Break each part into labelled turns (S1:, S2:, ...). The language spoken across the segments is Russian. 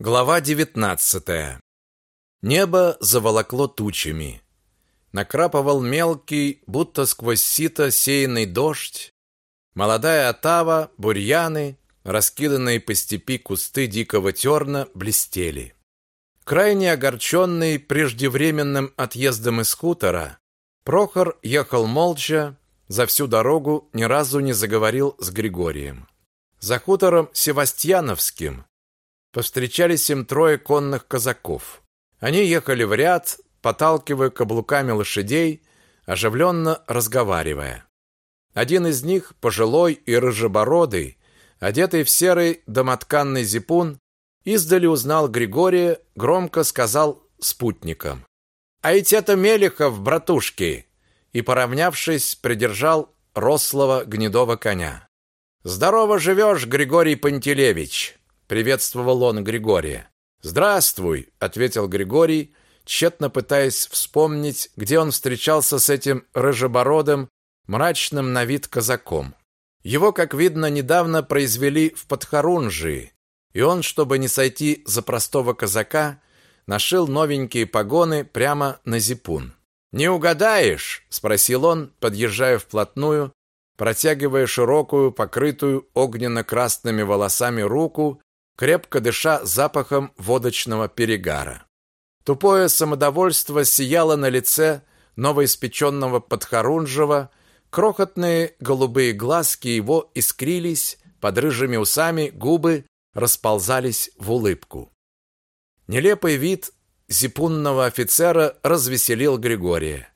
S1: Глава 19. Небо заволокло тучами. Накрапывал мелкий, будто сквозь сито сеянный дождь. Молодая отава, бурьяны, раскиданные по степи кусты дикого терна блестели. Крайне огорченный преждевременным отъездом из хутора, Прохор ехал молча, за всю дорогу ни разу не заговорил с Григорием. За хутором Севастьяновским повстречались им трое конных казаков. Они ехали в ряд, поталкивая каблуками лошадей, оживленно разговаривая. Один из них, пожилой и рыжебородый, одетый в серый домотканный зипун, издали узнал Григория, громко сказал спутникам. «А ведь это Мелехов, братушки!» и, поравнявшись, придержал рослого гнедого коня. «Здорово живешь, Григорий Пантелеевич!» Приветствовал он Григория. "Здравствуй", ответил Григорий, тщетно пытаясь вспомнить, где он встречался с этим рыжебородым, мрачным на вид казаком. Его, как видно, недавно произвели в Подхорунжии, и он, чтобы не сойти за простого казака, нашил новенькие погоны прямо на зипун. "Не угадаешь?" спросил он, подъезжая вплотную, протягивая широкую, покрытую огненно-красными волосами руку крепко дыша запахом водочного перегара. Тупое самодовольство сияло на лице новоиспеченного подхорунжего, крохотные голубые глазки его искрились, под рыжими усами губы расползались в улыбку. Нелепый вид зипунного офицера развеселил Григория.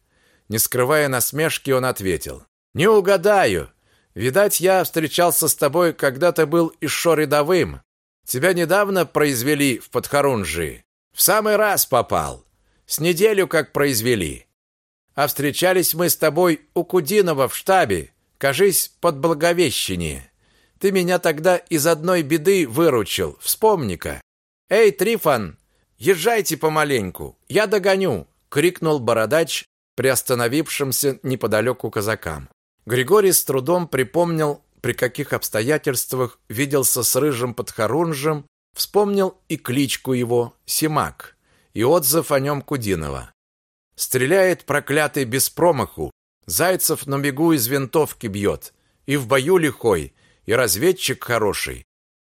S1: Не скрывая насмешки, он ответил: "Не угадаю. Видать, я встречался с тобой, когда ты был еще рядовым. Тебя недавно произвели в Подхорунжии. В самый раз попал. С неделю как произвели. А встречались мы с тобой у Кудинова в штабе, кажись, под Благовещение. Ты меня тогда из одной беды выручил, вспомни-ка. Эй, Трифон, езжайте помаленьку, я догоню, крикнул бородач приостановившимся неподалеку казакам. Григорий с трудом припомнил при каких обстоятельствах виделся с рыжим подхорунжем, вспомнил и кличку его Симак, и отзыв о нем Кудинова. Стреляет проклятый без промаху, Зайцев на бегу из винтовки бьет, и в бою лихой, и разведчик хороший,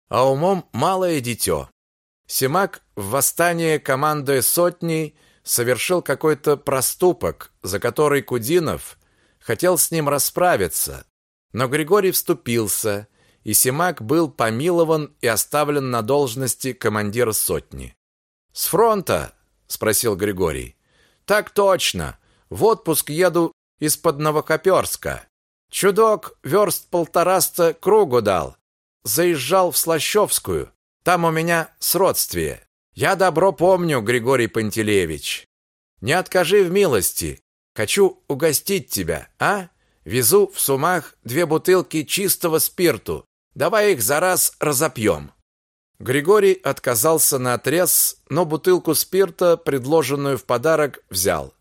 S1: а умом малое дитё. Симак в восстании, командуя сотней, совершил какой-то проступок, за который Кудинов хотел с ним расправиться, но Григорий вступился, и Симак был помилован и оставлен на должности командира сотни. «С фронта?» – спросил Григорий. «Так точно. В отпуск еду из-под Новохоперска. Чудок верст полтораста кругу дал. Заезжал в Слащевскую. Там у меня сродствие. Я добро помню, Григорий Пантелеевич. Не откажи в милости. Хочу угостить тебя, а?» Везу в сумах две бутылки чистого спирту. Давай их за раз разопьем». Григорий отказался на отрез, но бутылку спирта, предложенную в подарок, взял.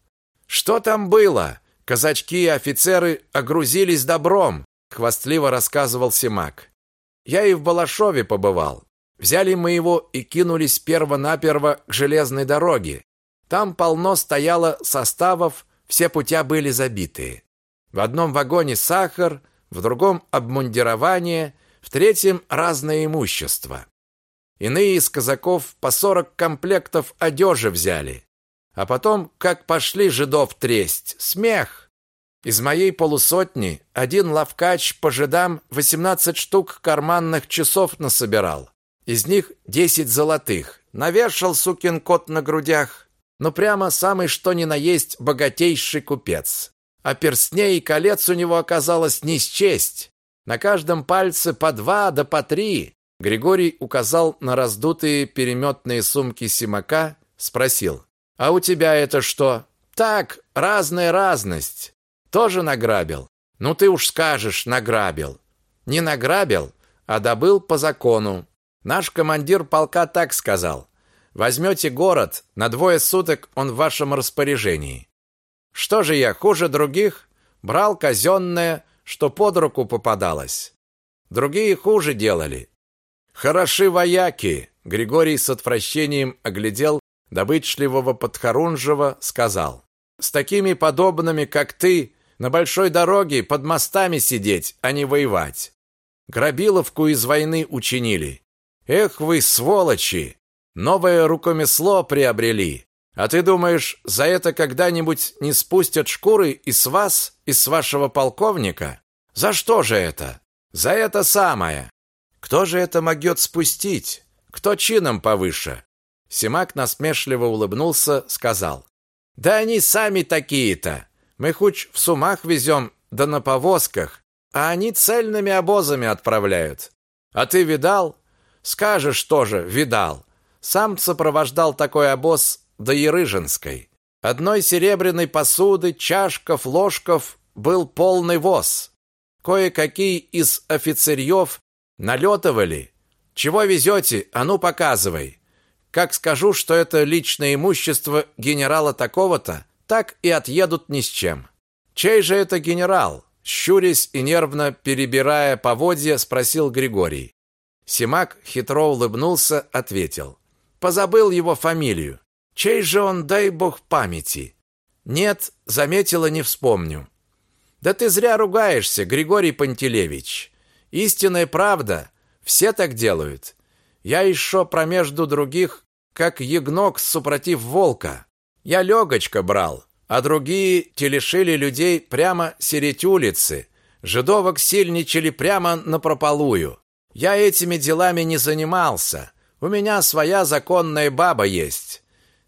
S1: «Что там было? Казачки и офицеры огрузились добром», хвастливо рассказывал Симак. «Я и в Балашове побывал. Взяли мы его и кинулись перво-наперво к железной дороге. Там полно стояло составов, все путя были забитые. В одном вагоне сахар, в другом обмундирование, в третьем разное имущество. Иные из казаков по сорок комплектов одежи взяли. А потом, как пошли жидов тресть, смех. Из моей полусотни один лавкач по жидам 18 штук карманных часов насобирал. Из них 10 золотых. Навешал сукин кот на грудях. Ну прямо самый что ни на есть богатейший купец а перстней и колец у него оказалось не счесть. На каждом пальце по два да по три. Григорий указал на раздутые переметные сумки Симака, спросил: "А у тебя это что?" "Так, разная разность. Тоже награбил. Ну ты уж скажешь, награбил. Не награбил, а добыл по закону. Наш командир полка так сказал: возьмете город, на двое суток он в вашем распоряжении. Что же я хуже других? Брал казенное, что под руку попадалось. Другие хуже делали. Хороши вояки, Григорий с отвращением оглядел добычливого подхорунжего, сказал: "С такими подобными, как ты, на большой дороге под мостами сидеть, а не воевать. Грабиловку из войны учинили. Эх вы сволочи! Новое рукомесло приобрели. А ты думаешь, за это когда-нибудь не спустят шкуры и с вас, и с вашего полковника? За что же это? За это самое. Кто же это могет спустить? Кто чином повыше? Симак насмешливо улыбнулся, сказал: "Да они сами такие-то. Мы хоть в сумах везем, да на повозках, а они цельными обозами отправляют. А ты видал? Скажешь тоже, видал. Сам сопровождал такой обоз до Ерыжинской. Одной серебряной посуды, чашков, ложков был полный воз. Кое-какие из офицерьев налетывали. Чего везете? А ну показывай. Как скажу, что это личное имущество генерала такого-то, так и отъедут ни с чем. Чей же это генерал? Щурясь и нервно перебирая поводья, спросил Григорий. Симак хитро улыбнулся, ответил: "Позабыл его фамилию. Чей же он, дай бог памяти? Нет, заметила, не вспомню. Да ты зря ругаешься, Григорий Пантелеевич. Истинная правда, все так делают. Я еще промежду других, как ягнок супротив волка. Я легочка брал, а другие телешили людей прямо сереть улицы. Жидовок сильничали прямо на прополую. Я этими делами не занимался. У меня своя законная баба есть.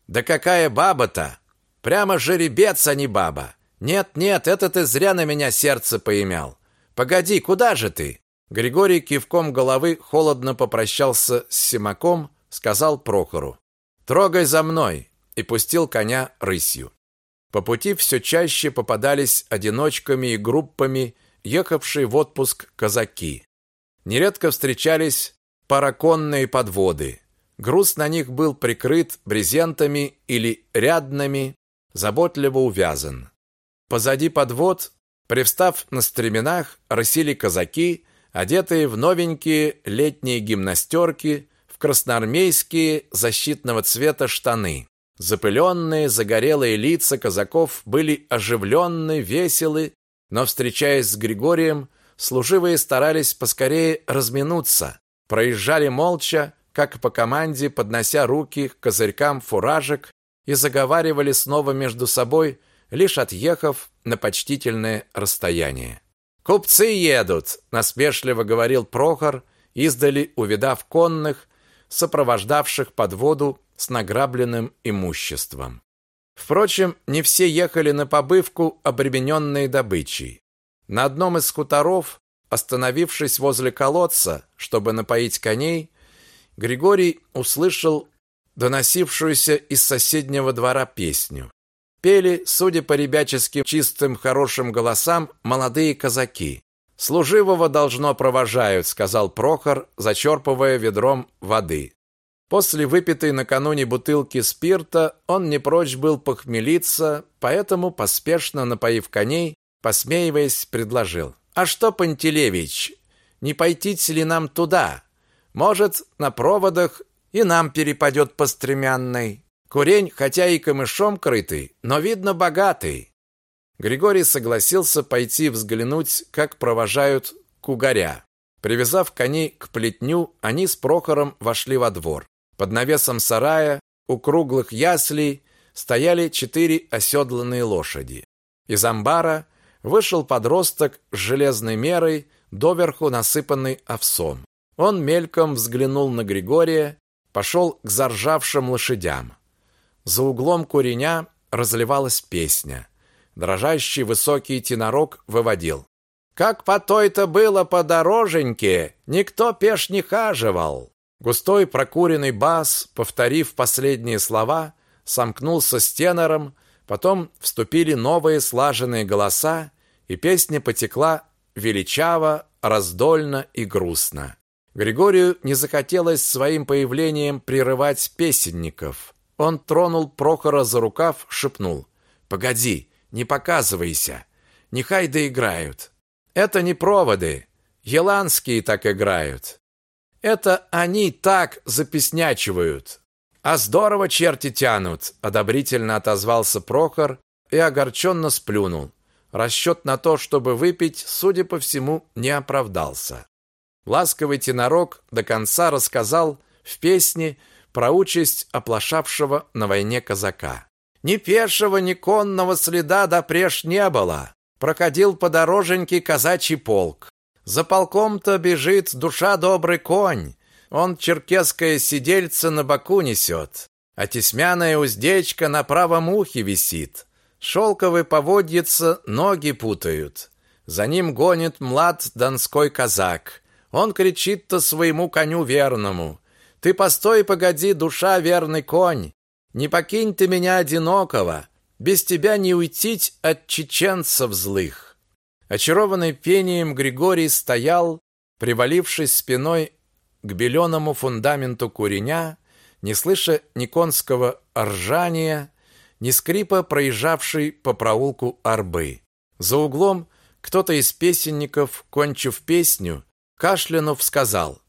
S1: Да какая баба-то? Прямо жеребец, а не баба. Нет, нет, это ты зря на меня сердце поимел. Погоди, куда же ты? Григорий кивком головы холодно попрощался с Симаком, сказал Прохору: "Трогай за мной" и пустил коня рысью. По пути все чаще попадались одиночками и группами ехавшие в отпуск казаки. Нередко встречались параконные подводы. Груз на них был прикрыт брезентами или рядными, заботливо увязан. Позади подвод, привстав на стременах, рысили казаки, одетые в новенькие летние гимнастерки, в красноармейские защитного цвета штаны. Запыленные, загорелые лица казаков были оживленны, веселы, но, встречаясь с Григорием, служивые старались поскорее разминуться, проезжали молча, как по команде, поднося руки к козырькам фуражек и заговаривали снова между собой, лишь отъехав на почтительное расстояние. «Купцы едут!» – насмешливо говорил Прохор, издали увидав конных, сопровождавших подводу с награбленным имуществом. Впрочем, не все ехали на побывку, обремененные добычей. На одном из хуторов, остановившись возле колодца, чтобы напоить коней, Григорий услышал доносившуюся из соседнего двора песню. Пели, судя по ребяческим чистым хорошим голосам, молодые казаки. «Служивого должно провожают», — сказал Прохор, зачерпывая ведром воды. После выпитой накануне бутылки спирта он не прочь был похмелиться, поэтому, поспешно напоив коней, посмеиваясь, предложил. «А что, Пантелеевич, не пойти ли нам туда? Может, на проводах и нам перепадет по стремянной. Курень, хотя и камышом крытый, но, видно, богатый. Григорий согласился пойти взглянуть, как провожают кугаря. Привязав коней к плетню, они с Прохором вошли во двор. Под навесом сарая, у круглых яслей, стояли четыре оседланные лошади. Из амбара вышел подросток с железной мерой, доверху насыпанный овсом. Он мельком взглянул на Григория, пошел к заржавшим лошадям. За углом куреня разливалась песня. Дрожащий высокий тенорок выводил. «Как по той-то было по дороженьке, никто пеш не хаживал!» Густой прокуренный бас, повторив последние слова, сомкнулся с тенором, потом вступили новые слаженные голоса, и песня потекла величаво, раздольно и грустно. Григорию не захотелось своим появлением прерывать песенников. Он тронул Прохора за рукав, шепнул: "Погоди, не показывайся. Нехай доиграют. Это не проводы. Еланские так играют. Это они так запеснячивают. А здорово черти тянут, одобрительно отозвался Прохор и огорченно сплюнул. Расчет на то, чтобы выпить, судя по всему, не оправдался. Ласковый тенорок до конца рассказал в песне про участь оплошавшего на войне казака. Ни пешего, ни конного следа допреж не было. Проходил по дороженьке казачий полк. За полком-то бежит душа добрый конь. Он черкесское сидельце на боку несет, а тесмяная уздечка на правом ухе висит. Шелковый поводьица ноги путают. За ним гонит млад донской казак. Он кричит-то своему коню верному. «Ты постой, погоди, душа, верный конь! Не покинь ты меня одинокого! Без тебя не уйти от чеченцев злых!» Очарованный пением Григорий стоял, привалившись спиной к беленому фундаменту куреня, не слыша ни конского ржания, ни скрипа проезжавшей по проулку арбы. За углом кто-то из песенников, кончив песню, кашлянув сказал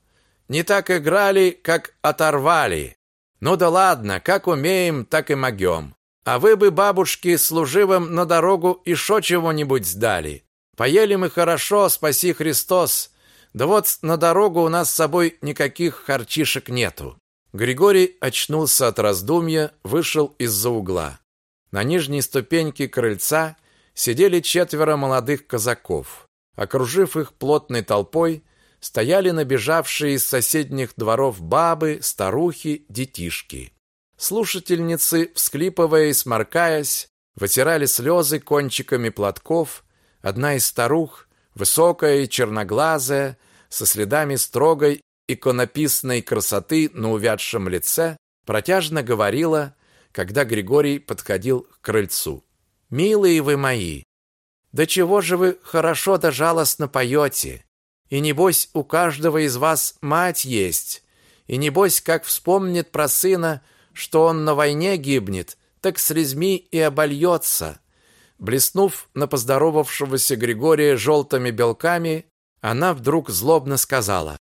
S1: «Не так играли, как оторвали. Ну да ладно, как умеем, так и могем. А вы бы, бабушки, служивым на дорогу и шо чего-нибудь сдали. Поели мы хорошо, спаси Христос. Да вот на дорогу у нас с собой никаких харчишек нету. Григорий очнулся от раздумья, вышел из-за угла. На нижней ступеньке крыльца сидели четверо молодых казаков. Окружив их плотной толпой, стояли набежавшие из соседних дворов бабы, старухи, детишки. Слушательницы, всклипывая и сморкаясь, вытирали слезы кончиками платков. Одна из старух, высокая и черноглазая, со следами строгой иконописной красоты на увядшем лице, протяжно говорила, когда Григорий подходил к крыльцу. «Милые вы мои, да чего же вы хорошо да жалостно поете? И небось у каждого из вас мать есть, и небось, как вспомнит про сына, что он на войне гибнет, так слезьми и обольется». Блеснув на поздоровавшегося Григория желтыми белками, она вдруг злобно сказала,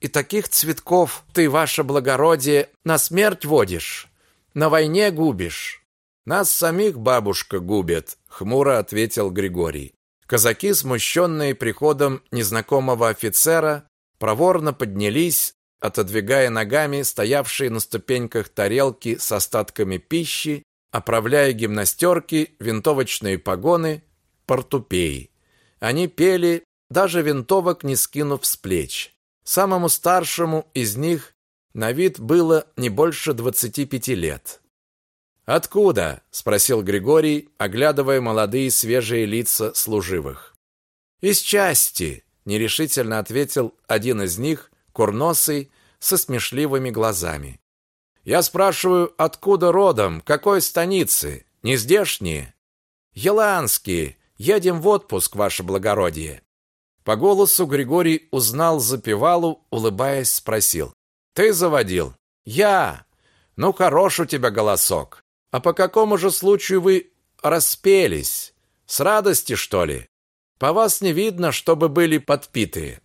S1: «И таких цветков ты, ваше благородие, на смерть водишь, на войне губишь». «Нас самих бабушка губит», — хмуро ответил Григорий. Казаки, смущенные приходом незнакомого офицера, проворно поднялись, отодвигая ногами стоявшие на ступеньках тарелки с остатками пищи, оправляя гимнастерки, винтовочные погоны, портупеи. Они пели, даже винтовок не скинув с плеч. Самому старшему из них на вид было не больше двадцати пяти лет. «Откуда?» – спросил Григорий, оглядывая молодые свежие лица служивых. «Из части», – нерешительно ответил один из них, курносый, со смешливыми глазами. «Я спрашиваю, откуда родом, какой станицы? Не здешние?» «Еланские. Едем в отпуск, ваше благородие». По голосу Григорий узнал запевалу, улыбаясь, спросил. «Ты заводил?» «Я!» «Ну, хорош у тебя голосок. А по какому же случаю вы распелись? С радости, что ли? По вас не видно, чтобы были подпитые.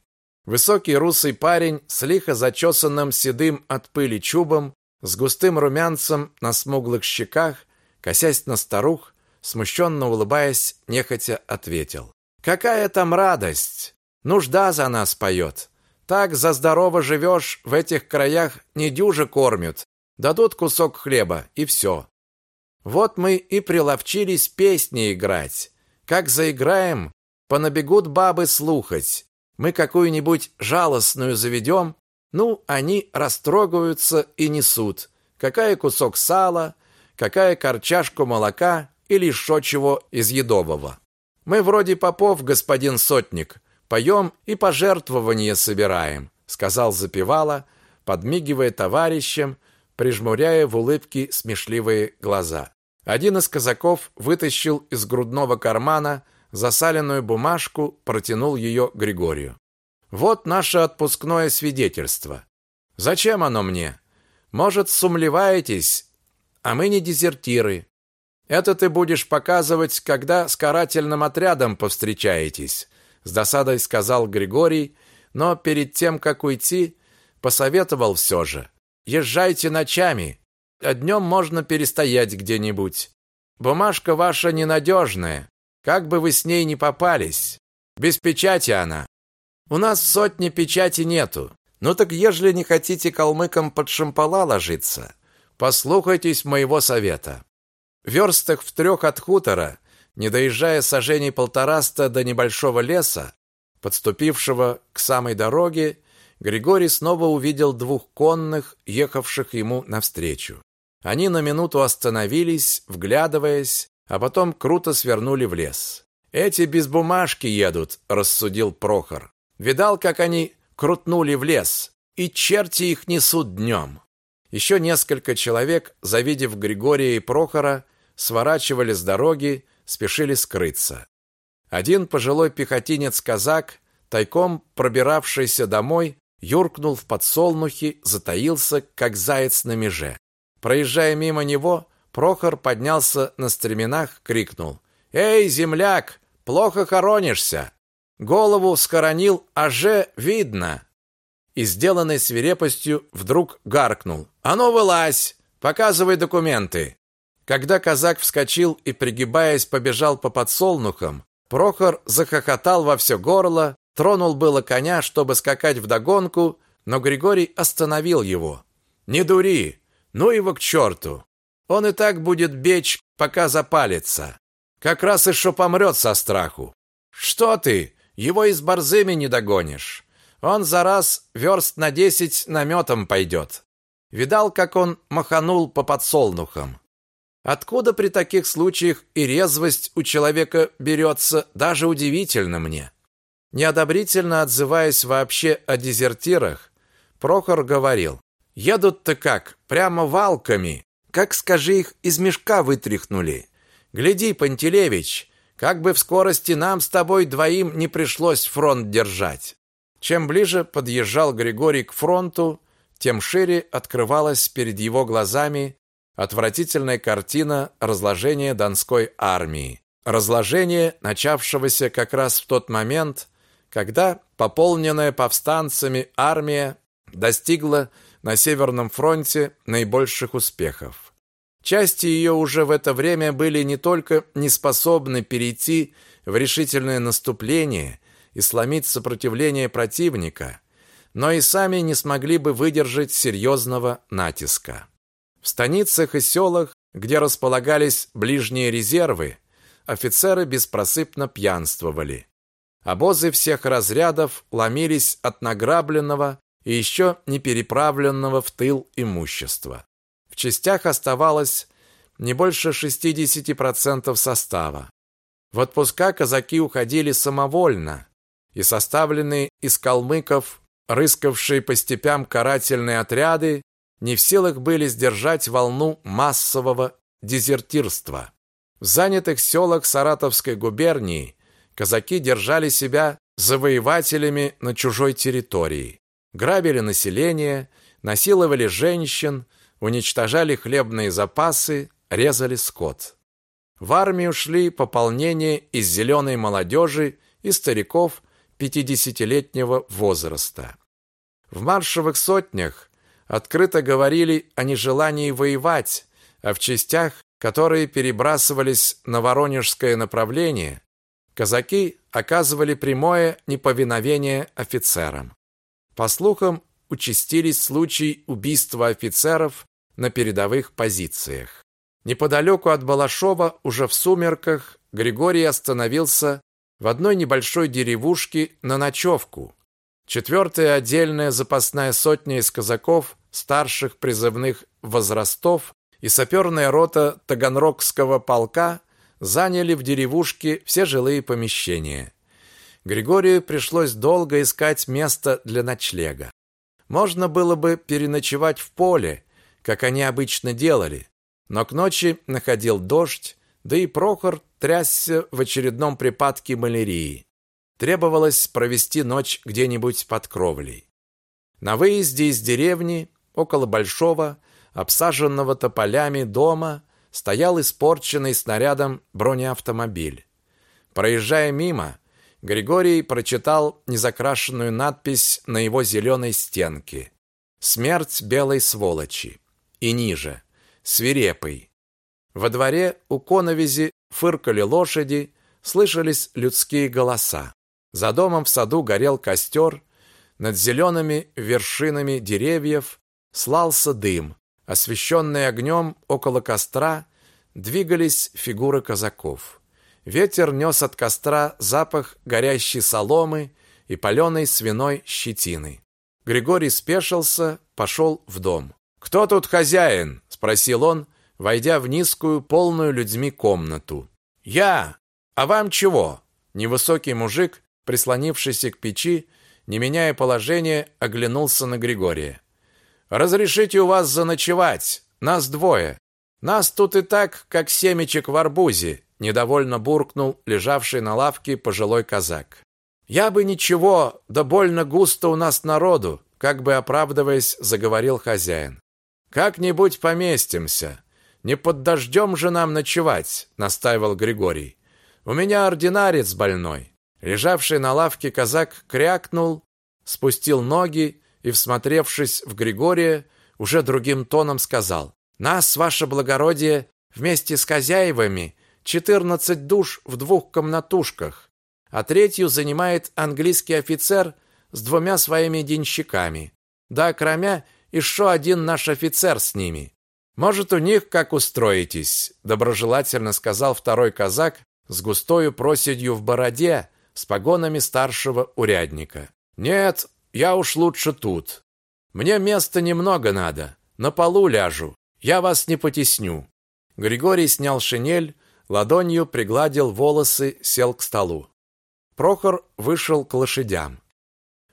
S1: Высокий русый парень с лихо зачесанным седым от пыли чубом, с густым румянцем на смуглых щеках, косясь на старух, смущенно улыбаясь, нехотя ответил. «Какая там радость! Нужда за нас поет! Так за здорово живешь, в этих краях не дюже кормят, дадут кусок хлеба, и все. Вот мы и приловчились песни играть. Как заиграем, понабегут бабы слухать. Мы какую-нибудь жалостную заведем, ну, они растрогаются и несут. Какая кусок сала, какая корчашку молока или что чего из едового. Мы вроде попов, господин сотник, поем и пожертвования собираем, сказал запевала, подмигивая товарищам, прижмуряя в улыбке смешливые глаза. Один из казаков вытащил из грудного кармана засаленную бумажку, протянул ее Григорию. Вот наше отпускное свидетельство. Зачем оно мне? Может, сумлеваетесь, а мы не дезертиры. Это ты будешь показывать, когда с карательным отрядом повстречаетесь, с досадой сказал Григорий, но перед тем, как уйти, посоветовал все же. Езжайте ночами, а днем можно перестоять где-нибудь. Бумажка ваша ненадежная, как бы вы с ней не попались. Без печати она. У нас в сотне печати нету. Ну так ежели не хотите калмыкам под шампала ложиться, послухайтесь моего совета. В верстах в трех от хутора, не доезжая сажений полтораста до небольшого леса, подступившего к самой дороге, Григорий снова увидел двух конных, ехавших ему навстречу. Они на минуту остановились, вглядываясь, а потом круто свернули в лес. Эти без бумажки едут, рассудил Прохор. Видал, как они крутнули в лес, и черти их несут днем. Еще несколько человек, завидев Григория и Прохора, сворачивали с дороги, спешили скрыться. Один пожилой пехотинец-казак, тайком пробиравшийся домой, юркнул в подсолнухи, затаился, как заяц на меже. Проезжая мимо него, Прохор поднялся на стременах, крикнул: "Эй, земляк, плохо хоронишься! Голову схоронил, а же видно!" И сделанной свирепостью вдруг гаркнул: "А ну вылазь, показывай документы!" Когда казак вскочил и пригибаясь побежал по подсолнухам, Прохор захохотал во все горло, тронул было коня, чтобы скакать вдогонку, но Григорий остановил его. "Не дури, ну его к черту! Он и так будет бечь, пока запалится. Как раз и шо помрет со страху. Что ты? Его из борзыми не догонишь. Он за раз верст на десять наметом пойдет. Видал, как он маханул по подсолнухам. Откуда при таких случаях и резвость у человека берется, даже удивительно мне. Неодобрительно отзываясь вообще о дезертирах, Прохор говорил: Едут-то как, прямо валками, как, скажи, их из мешка вытряхнули. Гляди, Пантелеевич, как бы в скорости нам с тобой двоим не пришлось фронт держать. Чем ближе подъезжал Григорий к фронту, тем шире открывалась перед его глазами отвратительная картина разложения Донской армии. Разложение, начавшегося как раз в тот момент, когда пополненная повстанцами армия достигла на Северном фронте наибольших успехов. Части ее уже в это время были не только не способны перейти в решительное наступление и сломить сопротивление противника, но и сами не смогли бы выдержать серьезного натиска. В станицах и селах, где располагались ближние резервы, офицеры беспросыпно пьянствовали. Обозы всех разрядов ломились от награбленного и еще не переправленного в тыл имущества. В частях оставалось не больше 60% состава. В отпуска казаки уходили самовольно, и составленные из калмыков, рыскавшие по степям карательные отряды, не в силах были сдержать волну массового дезертирства. В занятых селах Саратовской губернии казаки держали себя завоевателями на чужой территории грабили население, насиловали женщин, уничтожали хлебные запасы, резали скот. В армию шли пополнения из зеленой молодежи и стариков 50-летнего возраста. В маршевых сотнях открыто говорили о нежелании воевать, а в частях, которые перебрасывались на Воронежское направление, казаки оказывали прямое неповиновение офицерам. По слухам, участились случаи убийства офицеров на передовых позициях. Неподалеку от Балашова, уже в сумерках, Григорий остановился в одной небольшой деревушке на ночевку. Четвертая отдельная запасная сотня из казаков старших призывных возрастов и саперная рота Таганрогского полка заняли в деревушке все жилые помещения. Григорию пришлось долго искать место для ночлега. Можно было бы переночевать в поле, как они обычно делали, но к ночи находил дождь, да и Прохор трясся в очередном припадке малярии. Требовалось провести ночь где-нибудь под кровлей. На выезде из деревни, около большого, обсаженного тополями дома, стоял испорченный снарядом бронеавтомобиль. Проезжая мимо, Григорий прочитал незакрашенную надпись на его зеленой стенке. Смерть белой сволочи. И ниже. Свирепый. Во дворе у коновизи фыркали лошади, слышались людские голоса. За домом в саду горел костер, над зелеными вершинами деревьев слался дым. Освещенные огнем около костра двигались фигуры казаков. Ветер нес от костра запах горящей соломы и паленой свиной щетины. Григорий спешился, пошел в дом. «Кто тут хозяин?» – спросил он, войдя в низкую, полную людьми комнату. «Я! А вам чего?» Невысокий мужик, прислонившийся к печи, не меняя положения, оглянулся на Григория. «Разрешите у вас заночевать? Нас двое. Нас тут и так, как семечек в арбузе», недовольно буркнул лежавший на лавке пожилой казак. «Я бы ничего, да больно густо у нас народу», как бы оправдываясь, заговорил хозяин. «Как-нибудь поместимся. Не под дождем же нам ночевать», настаивал Григорий. «У меня ординарец больной». Лежавший на лавке казак крякнул, спустил ноги и, всмотревшись в Григория, уже другим тоном сказал: "Нас, ваше благородие, вместе с хозяевами четырнадцать душ в двух комнатушках, а третью занимает английский офицер с двумя своими денщиками. Да, кроме еще один наш офицер с ними. Может, у них как устроитесь, доброжелательно сказал второй казак с густою проседью в бороде с погонами старшего урядника. Нет, я уж лучше тут. Мне места немного надо. На полу ляжу. Я вас не потесню. Григорий снял шинель, ладонью пригладил волосы, сел к столу. Прохор вышел к лошадям.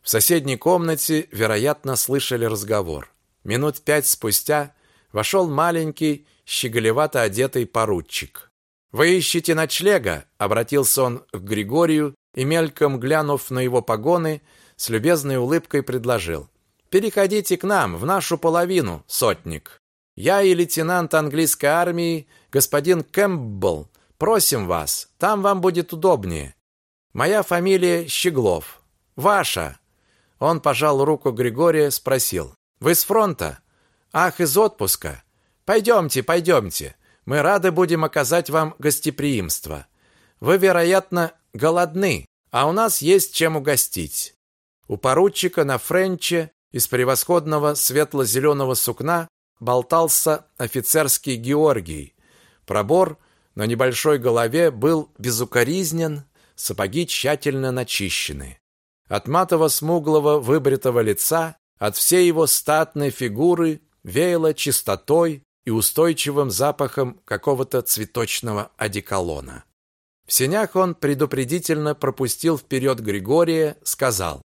S1: В соседней комнате, вероятно, слышали разговор. Минут пять спустя вошел маленький, щеголевато одетый поручик. «Вы ищете ночлега?» — обратился он к Григорию, и, мельком глянув на его погоны, с любезной улыбкой предложил. «Переходите к нам, в нашу половину, сотник. Я и лейтенант английской армии, господин Кэмпбелл, просим вас, там вам будет удобнее. Моя фамилия Щеглов. Ваша?» Он пожал руку Григория, спросил. «Вы с фронта?» «Ах, из отпуска. Пойдемте, пойдемте. Мы рады будем оказать вам гостеприимство. Вы, вероятно, голодны, а у нас есть чем угостить. У поручика на френче из превосходного светло-зеленого сукна болтался офицерский Георгий. Пробор на небольшой голове был безукоризнен, сапоги тщательно начищены. От матово-смуглого выбритого лица, от всей его статной фигуры веяло чистотой и устойчивым запахом какого-то цветочного одеколона. В сенях он предупредительно пропустил вперед Григория, сказал: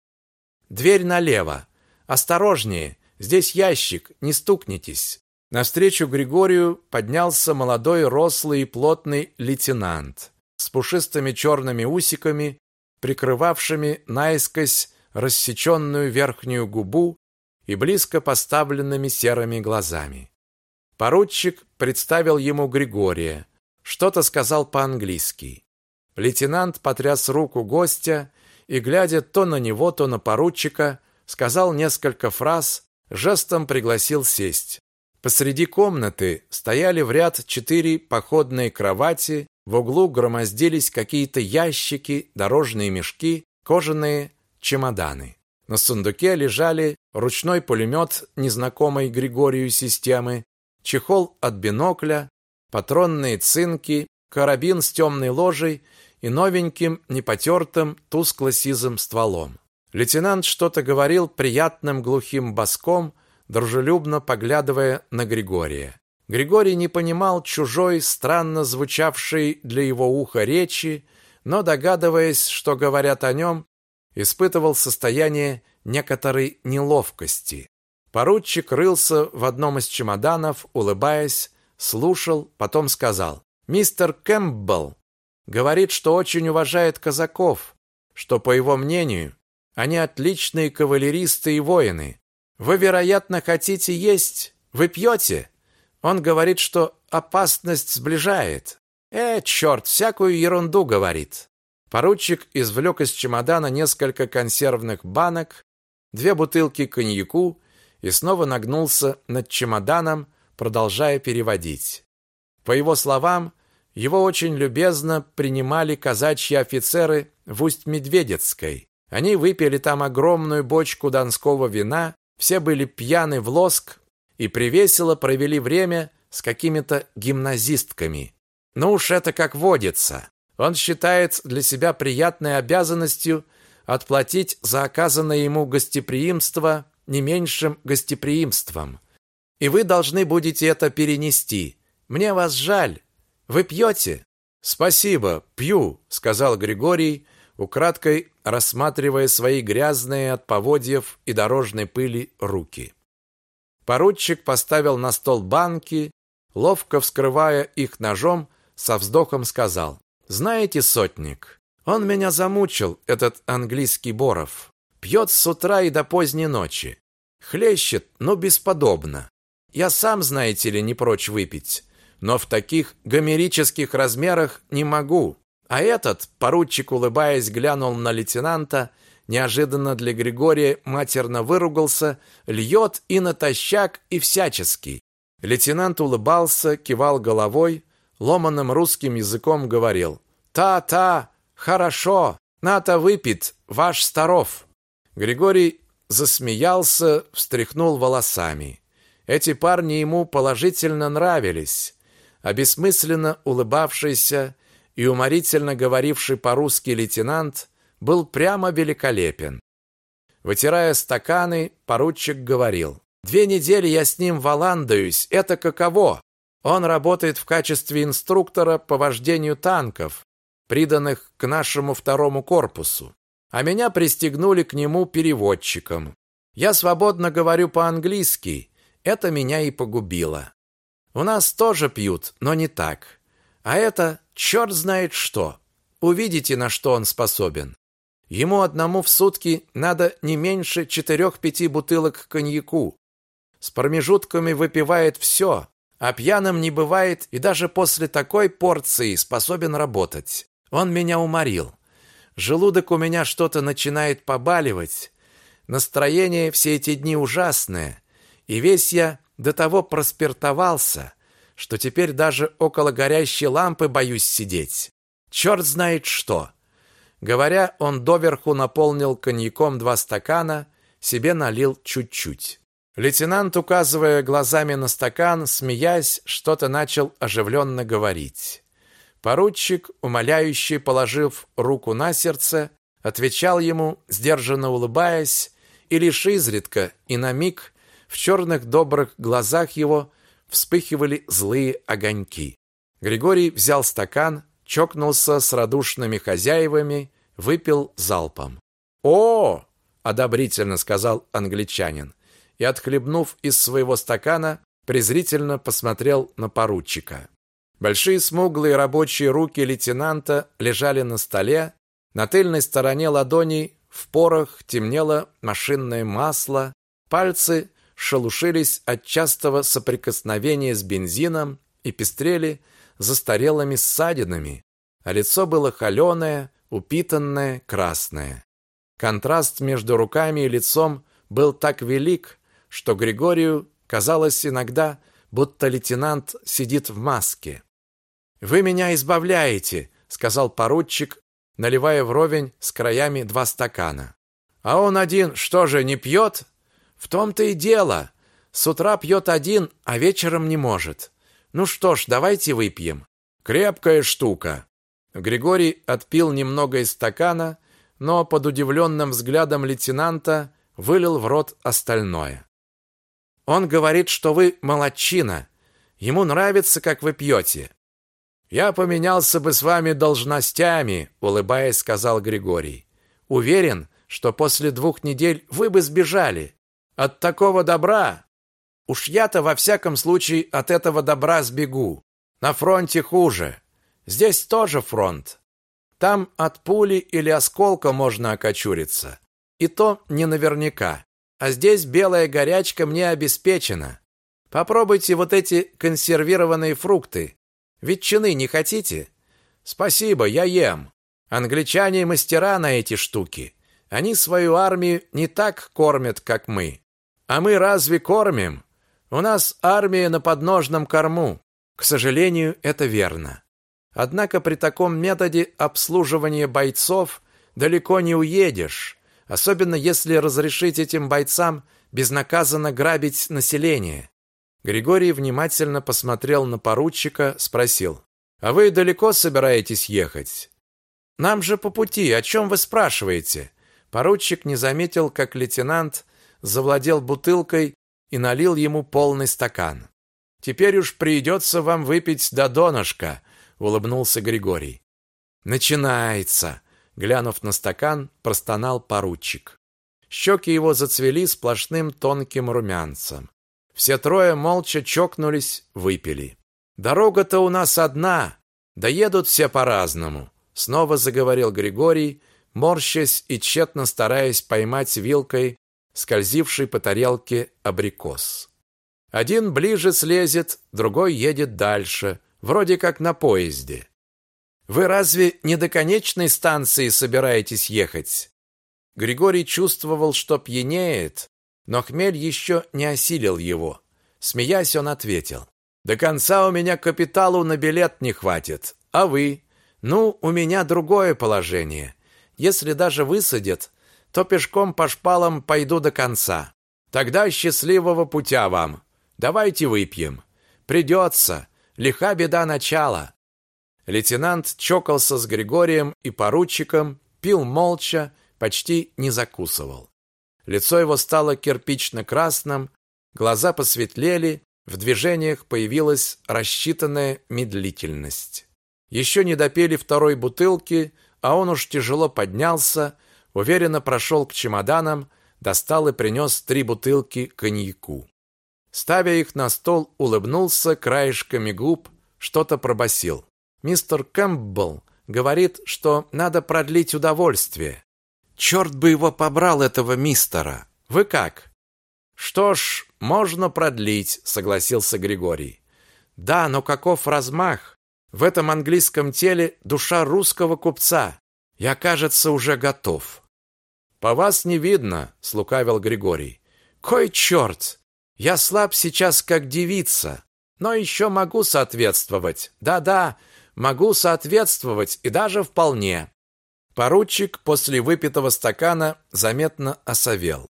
S1: "Дверь налево. Осторожнее, здесь ящик, не стукнитесь". Навстречу Григорию поднялся молодой, рослый и плотный лейтенант с пушистыми черными усиками, прикрывавшими наискось рассеченную верхнюю губу и близко поставленными серыми глазами. Поручик представил ему Григория, что-то сказал по-английски. Лейтенант потряс руку гостя и, глядя то на него, то на поручика, сказал несколько фраз, жестом пригласил сесть. Посреди комнаты стояли в ряд четыре походные кровати, в углу громоздились какие-то ящики, дорожные мешки, кожаные чемоданы. На сундуке лежали ручной пулемет незнакомой Григорию системы, чехол от бинокля, патронные цинки, карабин с темной ложей и новеньким, непотертым, тускло-сизым стволом. Лейтенант что-то говорил приятным глухим баском, дружелюбно поглядывая на Григория. Григорий не понимал чужой, странно звучавшей для его уха речи, но, догадываясь, что говорят о нем, испытывал состояние некоторой неловкости. Поручик рылся в одном из чемоданов, улыбаясь, слушал, потом сказал, «Мистер Кэмпбелл, Говорит, что очень уважает казаков, что, по его мнению, они отличные кавалеристы и воины. Вы, вероятно, хотите есть? Вы пьете? Он говорит, что опасность сближает. Э, черт, всякую ерунду говорит. Поручик извлек из чемодана несколько консервных банок, две бутылки коньяку и снова нагнулся над чемоданом, продолжая переводить. По его словам, его очень любезно принимали казачьи офицеры в Усть-Медведецкой. Они выпили там огромную бочку донского вина, все были пьяны в лоск и привесело провели время с какими-то гимназистками. Ну уж это как водится. Он считает для себя приятной обязанностью отплатить за оказанное ему гостеприимство не меньшим гостеприимством. И вы должны будете это перенести. Мне вас жаль. Вы пьете?» «Спасибо, пью», — сказал Григорий, украдкой рассматривая свои грязные от поводьев и дорожной пыли руки. Поручик поставил на стол банки, ловко вскрывая их ножом, со вздохом сказал: "Знаете, сотник, он меня замучил, этот английский Боров. Пьет с утра и до поздней ночи. Хлещет, но бесподобно. Я сам, знаете ли, не прочь выпить, но в таких гомерических размерах не могу. А этот, поручик, улыбаясь, глянул на лейтенанта, неожиданно для Григория матерно выругался, льет и натощак, и всячески. Лейтенант улыбался, кивал головой, ломаным русским языком говорил «Та-та, хорошо, на-то выпит, ваш старов». Григорий засмеялся, встряхнул волосами. Эти парни ему положительно нравились, а бессмысленно улыбавшийся и уморительно говоривший по-русски лейтенант был прямо великолепен. Вытирая стаканы, поручик говорил: "Две недели я с ним валандаюсь. Это каково? Он работает в качестве инструктора по вождению танков, приданных к нашему второму корпусу а меня пристегнули к нему переводчиком. Я свободно говорю по-английски. Это меня и погубило. У нас тоже пьют, но не так. А это черт знает что. Увидите, на что он способен. Ему одному в сутки надо не меньше четырех-пяти бутылок коньяку. С промежутками выпивает все, а пьяным не бывает и даже после такой порции способен работать. Он меня уморил. Желудок у меня что-то начинает побаливать. Настроение все эти дни ужасное. И весь я до того проспиртовался, что теперь даже около горящей лампы боюсь сидеть. Черт знает что. Говоря, он доверху наполнил коньяком два стакана, себе налил чуть-чуть. Лейтенант, указывая глазами на стакан, смеясь, что-то начал оживленно говорить. Поручик, умоляюще положив руку на сердце, отвечал ему, сдержанно улыбаясь, и лишь изредка и на миг в черных добрых глазах его вспыхивали злые огоньки. Григорий взял стакан, чокнулся с радушными хозяевами, выпил залпом. «О!» – одобрительно сказал англичанин и, отхлебнув из своего стакана, презрительно посмотрел на поручика. Большие смуглые рабочие руки лейтенанта лежали на столе, на тыльной стороне ладони в порах темнело машинное масло, пальцы шелушились от частого соприкосновения с бензином и пестрели застарелыми ссадинами, а лицо было холеное, упитанное, красное. Контраст между руками и лицом был так велик, что Григорию казалось иногда, будто лейтенант сидит в маске. Вы меня избавляете, сказал поручик, наливая вровень с краями два стакана. А он один что же не пьет? В том-то и дело. С утра пьет один, а вечером не может. Ну что ж, давайте выпьем. Крепкая штука. Григорий отпил немного из стакана, но под удивленным взглядом лейтенанта вылил в рот остальное. Он говорит, что вы молодчина. Ему нравится, как вы пьете. Я поменялся бы с вами должностями, улыбаясь, сказал Григорий. Уверен, что после двух недель вы бы сбежали. От такого добра уж я-то во всяком случае от этого добра сбегу. На фронте хуже. Здесь тоже фронт. Там от пули или осколка можно окочуриться. И то не наверняка. А здесь белая горячка мне обеспечена. Попробуйте вот эти консервированные фрукты. Ветчины не хотите? Спасибо, я ем. Англичане мастера на эти штуки. Они свою армию не так кормят, как мы. А мы разве кормим? У нас армия на подножном корму. К сожалению, это верно. Однако при таком методе обслуживания бойцов далеко не уедешь, особенно если разрешить этим бойцам безнаказанно грабить население. Григорий внимательно посмотрел на поручика, спросил: "А вы далеко собираетесь ехать?" "Нам же по пути, о чем вы спрашиваете?" Поручик не заметил, как лейтенант завладел бутылкой и налил ему полный стакан. Теперь уж придется вам выпить до донышка, улыбнулся Григорий. Начинается, глянув на стакан, простонал поручик. Щеки его зацвели сплошным тонким румянцем. Все трое молча чокнулись, выпили. Дорога-то у нас одна, доедут все по-разному, снова заговорил Григорий, морщась и тщетно стараясь поймать вилкой скользивший по тарелке абрикос. Один ближе слезет, другой едет дальше, вроде как на поезде. Вы разве не до конечной станции собираетесь ехать? Григорий чувствовал, что пьянеет, но хмель еще не осилил его. Смеясь, он ответил: "До конца у меня капиталу на билет не хватит. А вы? Ну, у меня другое положение. Если даже высадят, то пешком по шпалам пойду до конца. Тогда счастливого путя вам. Давайте выпьем. Придется. Лиха беда начала. Лейтенант чокался с Григорием и поручиком, пил молча, почти не закусывал. Лицо его стало кирпично-красным, глаза посветлели, в движениях появилась рассчитанная медлительность. Еще не допили второй бутылки, а он уж тяжело поднялся, уверенно прошел к чемоданам, достал и принес три бутылки коньяку. Ставя их на стол, улыбнулся краешками губ, что-то пробасил. Мистер Кэмпбелл говорит, что надо продлить удовольствие. Черт бы его побрал этого мистера. Вы как? Что ж, можно продлить, согласился Григорий. Да, но каков размах? В этом английском теле душа русского купца. Я, кажется, уже готов. По вас не видно, слукавил Григорий. Кой черт! Я слаб сейчас как девица, но еще могу соответствовать. Да-да, могу соответствовать и даже вполне. Поручик после выпитого стакана заметно осовел.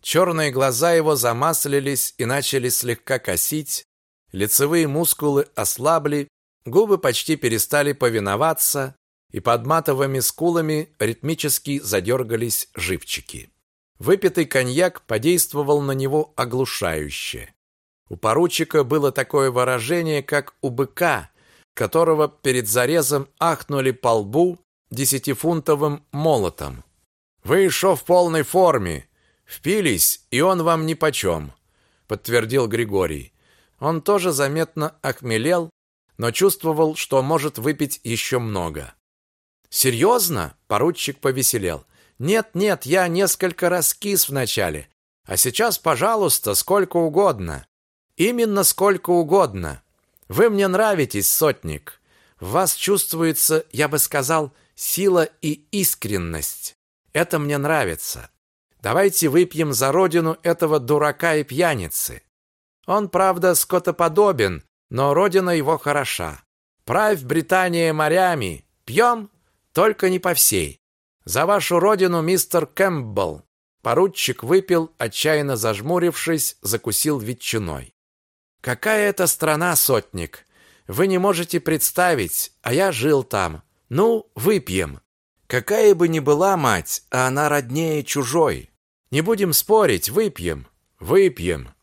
S1: Черные глаза его замаслились и начали слегка косить, лицевые мускулы ослабли, губы почти перестали повиноваться, и под матовыми скулами ритмически задергались живчики. Выпитый коньяк подействовал на него оглушающе. У поручика было такое выражение, как у быка, которого перед зарезом ахнули по лбу десятифунтовым молотом. «Вы еще в полной форме. Впились, и он вам нипочем», — подтвердил Григорий. Он тоже заметно охмелел, но чувствовал, что может выпить еще много. «Серьезно?» — поручик повеселел. Нет, нет, я несколько раскис вначале. А сейчас, пожалуйста, сколько угодно. Именно сколько угодно. Вы мне нравитесь, сотник. В вас чувствуется, я бы сказал, сила и искренность. Это мне нравится. Давайте выпьем за родину этого дурака и пьяницы. Он, правда, скотоподобен, но родина его хороша. Правь Британия морями. Пьем, только не по всей. За вашу родину, мистер Кэмпбелл. Поручик выпил, отчаянно зажмурившись, закусил ветчиной. Какая это страна, сотник? Вы не можете представить, а я жил там. Ну, выпьем. Какая бы ни была мать, а она роднее чужой. Не будем спорить, выпьем. Выпьем.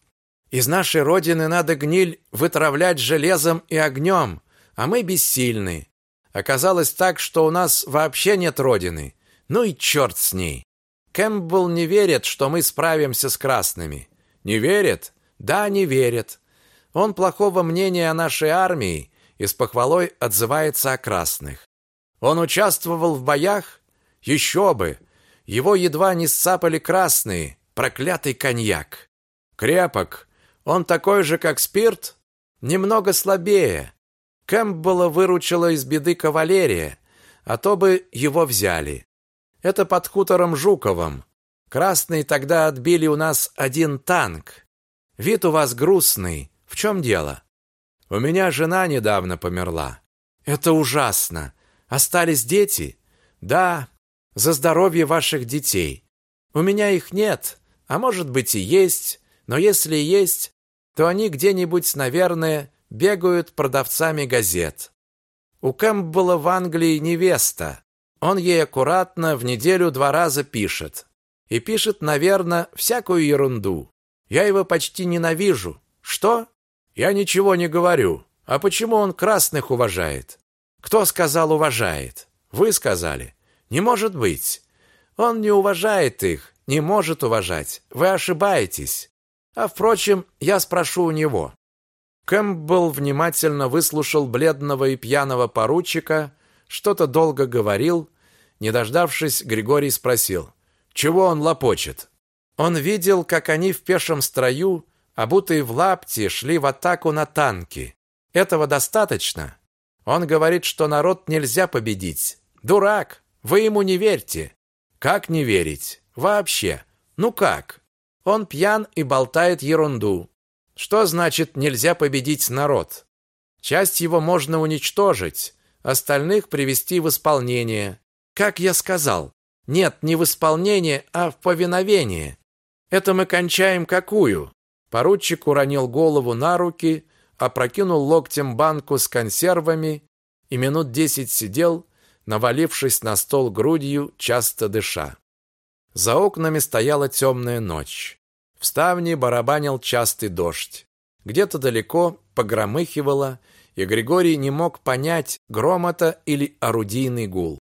S1: Из нашей родины надо гниль вытравлять железом и огнем, а мы бессильны. Оказалось так, что у нас вообще нет родины. Ну и черт с ней. Кэмпбелл не верит, что мы справимся с красными. Не верит? Да, не верит. Он плохого мнения о нашей армии и с похвалой отзывается о красных. Он участвовал в боях? Еще бы! Его едва не сцапали красные, проклятый коньяк. Крепок. Он такой же, как спирт? Немного слабее. Кэмпбелла выручила из беды кавалерия, а то бы его взяли. Это под хутором Жуковым. Красные тогда отбили у нас один танк. Вид у вас грустный. В чем дело? У меня жена недавно померла. Это ужасно. Остались дети? Да, за здоровье ваших детей. У меня их нет, а может быть и есть, но если есть, то они где-нибудь, наверное, бегают продавцами газет. У Кэмпбелла в Англии невеста. Он ей аккуратно в неделю два раза пишет. И пишет, наверное, всякую ерунду. Я его почти ненавижу. Что? Я ничего не говорю. А почему он красных уважает? Кто сказал уважает? Вы сказали. Не может быть. Он не уважает их, не может уважать. Вы ошибаетесь. А впрочем, я спрошу у него. Кэмпбелл внимательно выслушал бледного и пьяного поручика, что-то долго говорил, не дождавшись, Григорий спросил: "Чего он лопочет?" Он видел, как они в пешем строю, обутые в лапти, шли в атаку на танки. Этого достаточно? Он говорит, что народ нельзя победить. Дурак, вы ему не верьте. Как не верить? Вообще. Ну как? Он пьян и болтает ерунду. Что значит нельзя победить народ? Часть его можно уничтожить, остальных привести в исполнение. Как я сказал, нет, не в исполнение, а в повиновение. Это мы кончаем какую? Поручик уронил голову на руки, опрокинул локтем банку с консервами и минут десять сидел, навалившись на стол грудью, часто дыша. За окнами стояла темная ночь. В ставни барабанил частый дождь. Где-то далеко погромыхивало, и Григорий не мог понять, гром это или орудийный гул.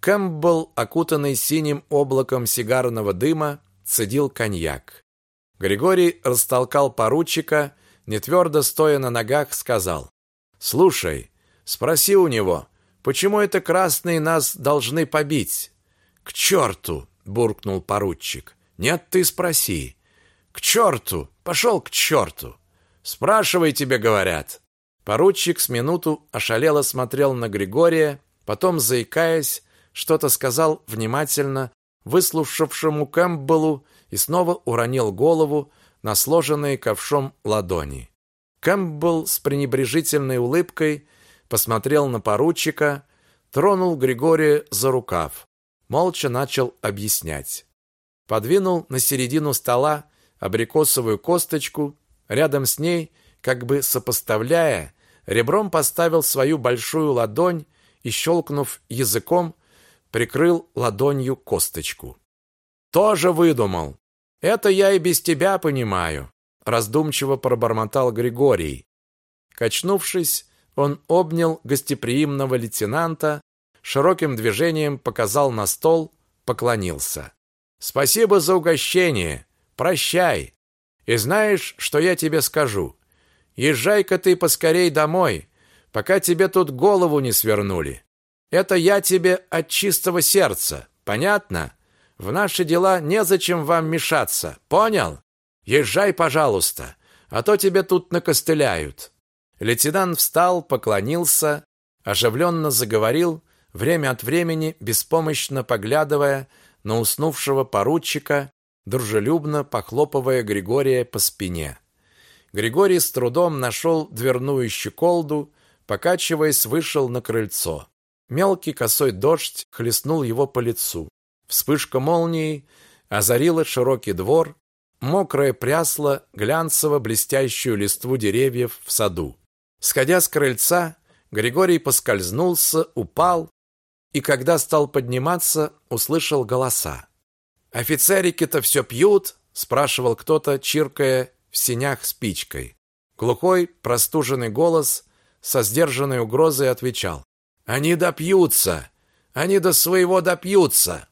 S1: Кэмпбелл, окутанный синим облаком сигарного дыма, цедил коньяк. Григорий растолкал поручика, не твердо стоя на ногах, сказал: "Слушай, спроси у него, Почему это красные нас должны побить? К черту, буркнул поручик. Нет, ты спроси. К черту, пошел к черту. Спрашивай, тебе говорят. Поручик с минуту ошалело смотрел на Григория, потом, заикаясь, что-то сказал внимательно выслушавшему Кэмпбеллу и снова уронил голову на сложенные ковшом ладони. Кэмпбелл с пренебрежительной улыбкой посмотрел на поручика, тронул Григория за рукав, молча начал объяснять. Подвинул на середину стола абрикосовую косточку, рядом с ней, как бы сопоставляя, ребром поставил свою большую ладонь и, щелкнув языком, прикрыл ладонью косточку. «Тоже выдумал. Это я и без тебя понимаю», раздумчиво пробормотал Григорий. Качнувшись, он обнял гостеприимного лейтенанта, широким движением показал на стол, поклонился. Спасибо за угощение. Прощай. И знаешь, что я тебе скажу? Езжай-ка ты поскорей домой, пока тебе тут голову не свернули. Это я тебе от чистого сердца. Понятно? В наши дела незачем вам мешаться. Понял? Езжай, пожалуйста, а то тебе тут накостыляют. Лейтенант встал, поклонился, оживленно заговорил, время от времени беспомощно поглядывая на уснувшего поручика, дружелюбно похлопывая Григория по спине. Григорий с трудом нашел дверную щеколду, покачиваясь, вышел на крыльцо. Мелкий косой дождь хлестнул его по лицу. Вспышка молнии озарила широкий двор, мокрое прясло глянцево-блестящую листву деревьев в саду. Сходя с крыльца, Григорий поскользнулся, упал и, когда стал подниматься, услышал голоса. «Офицерики-то все пьют?» – спрашивал кто-то, чиркая в синях спичкой. Глухой, простуженный голос со сдержанной угрозой отвечал. «Они допьются! Они до своего допьются!»